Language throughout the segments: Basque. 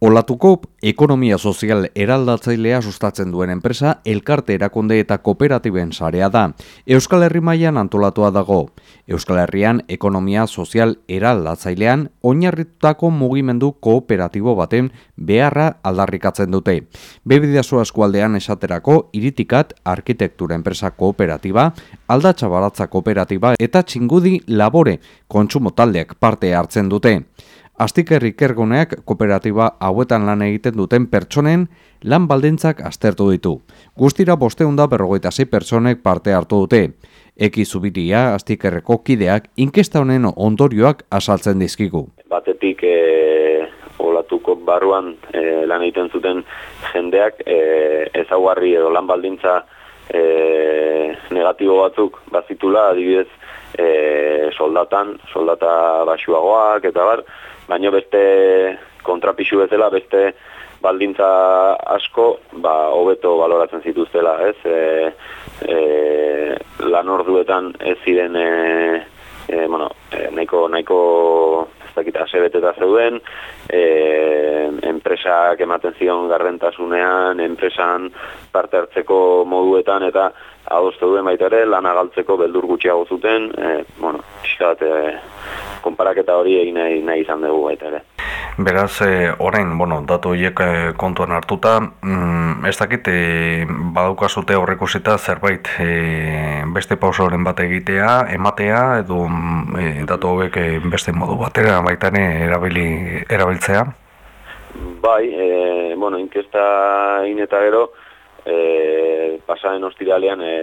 Olatuko ekonomia sozial eraldatzailea sustatzen duen enpresa elkarte erakunde eta kooperatiben sarea da. Euskal Herri mailan antolatua dago. Euskal Herrian ekonomia sozial eraldatzailean oinarritutako mugimendu kooperatibo baten beharra aldarrikatzen dute. Bebidazo eskualdean esaterako iritikat arkitektura enpresa kooperatiba, aldatxa baratza kooperatiba eta txingudi labore kontsumo taldeak parte hartzen dute. Astiker ikerguneak kooperatiba hauetan lan egiten duten pertsonen lan baldintzak aztertu ditu. Guztira bosteunda berrogeita zei pertsonek parte hartu dute. Eki zubiria astikerreko kideak inkesta honen ondorioak asaltzen dizkigu. Batetik e, olatuko barruan e, lan egiten zuten jendeak e, ezaguarri edo lan baldintza e, negatibo batzuk bazitula adibidez e, soldatan, soldata basuagoak eta bar, baina beste kontrapisu bezala beste baldintza asko ba hobeto baloratzen zituztela, ez? E, e, lan orduetan ez ziren e, e, bueno, e, nahiko nahiko ez dakit asebeteta zeuden, e, enpresak ematen zion garrentasunean, enpresan parte hartzeko moduetan eta adostu duen baita ere lana galtzeko beldur gutxiago zuten, e, bueno, xat, e, konparaketa hori egin nahi, nahi izan dugu baita ere. Beraz, e, orain, bueno, datu horiek e, kontuan hartuta, mm, ez dakit, e, badukazute horreko zita zerbait e, beste pausoren bat egitea, ematea, edo mm, e, datu hauek e, beste modu batera baita erabili, erabiltzea? Bai, e, bueno, inkesta ineta gero, e, pasaren ostiralean e,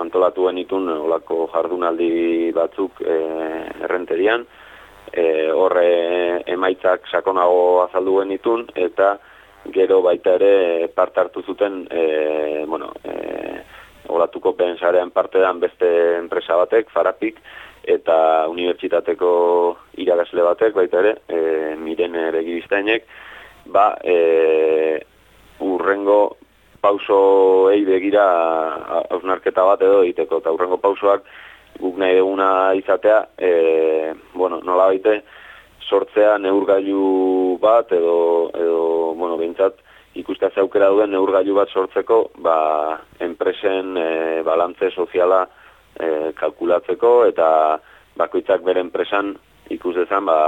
antolatu genitun olako jardunaldi batzuk e, errenterian, e, horre emaitzak sakonago azaldu genitun, eta gero baita ere part hartu zuten, e, bueno, e, olatuko pensarean parte dan beste enpresa batek, Farapik, eta unibertsitateko iragasle batek, baita ere, e, miren ere gibiztainek, ba, e, urrengo pauso ei begira hausnarketa bat edo egiteko eta urrengo pausoak guk nahi duguna izatea e, bueno, nola baite sortzea neurgailu bat edo, edo bueno, bintzat ikustea aukera duen neurgailu bat sortzeko ba, enpresen e, balantze soziala e, kalkulatzeko eta bakoitzak bere enpresan ikus dezan ba,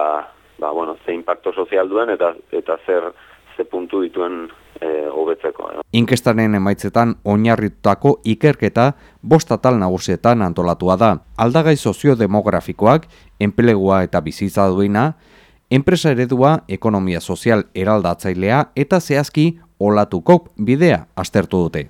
ba, bueno, ze impacto sozial duen eta, eta zer ze puntu dituen e, hobetzeko. Inkestaren emaitzetan oinarritutako ikerketa bostatal nagusietan antolatua da. Aldagai soziodemografikoak, enplegua eta bizitza duina, enpresa eredua, ekonomia sozial eraldatzailea eta zehazki olatukok bidea aztertu dute.